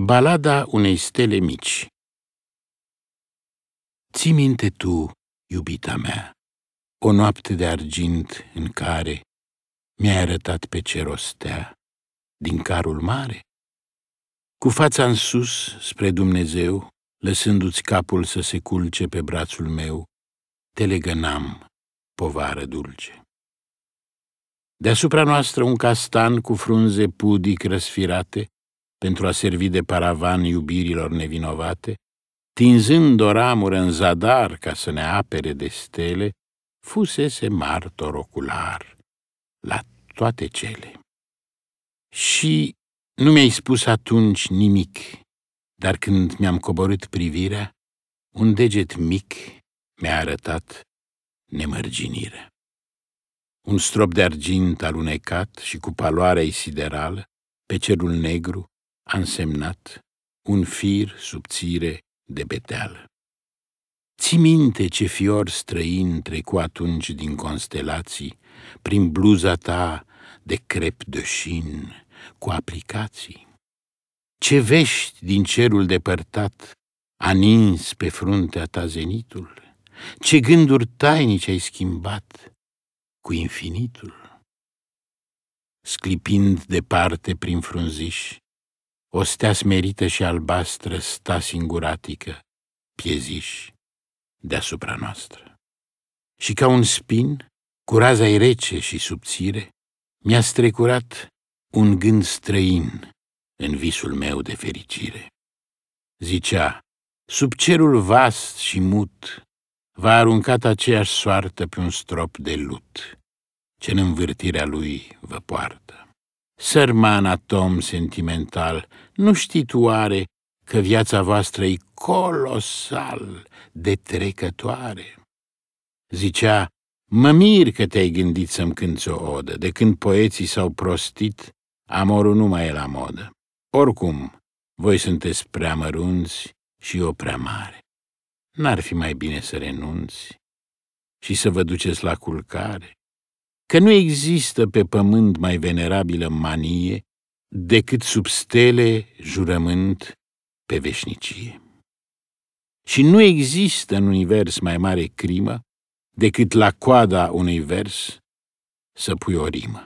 Balada unei stele mici Ții minte tu, iubita mea, o noapte de argint în care mi-ai arătat pe cer o stea din carul mare? Cu fața în sus spre Dumnezeu, lăsându-ți capul să se culce pe brațul meu, te legănam, povară dulce. Deasupra noastră un castan cu frunze pudic răsfirate, pentru a servi de paravan iubirilor nevinovate, tinzând o ramură în zadar ca să ne apere de stele, fusese martor ocular la toate cele. Și nu mi-ai spus atunci nimic, dar când mi-am coborât privirea, un deget mic mi-a arătat nemărginirea. Un strop de argint alunecat și cu paloarea siderală, pe cerul negru, a însemnat un fir subțire de beteală. Ți minte ce fior străin trecu atunci din constelații, prin bluza ta de crep de șin, cu aplicații? Ce vești din cerul depărtat a nins pe fruntea ta zenitul? Ce gânduri tainice ai schimbat cu infinitul? Sclipind departe prin frunziși, o stea smerită și albastră sta singuratică, pieziș, deasupra noastră. Și ca un spin, cu raza rece și subțire, mi-a strecurat un gând străin în visul meu de fericire. Zicea, sub cerul vast și mut, v-a aruncat aceeași soartă pe un strop de lut, ce în învârtirea lui vă poartă. Sărman atom sentimental, nu știi tu oare că viața voastră e colosal de trecătoare? Zicea, mă mir că te-ai gândit să-mi cânți o odă, de când poeții s-au prostit, amorul nu mai e la modă. Oricum, voi sunteți prea mărunți și eu prea mare. N-ar fi mai bine să renunți și să vă duceți la culcare? Că nu există pe pământ mai venerabilă manie decât sub stele jurământ pe veșnicie. Și nu există în univers mai mare crimă decât la coada unui vers să pui o rimă.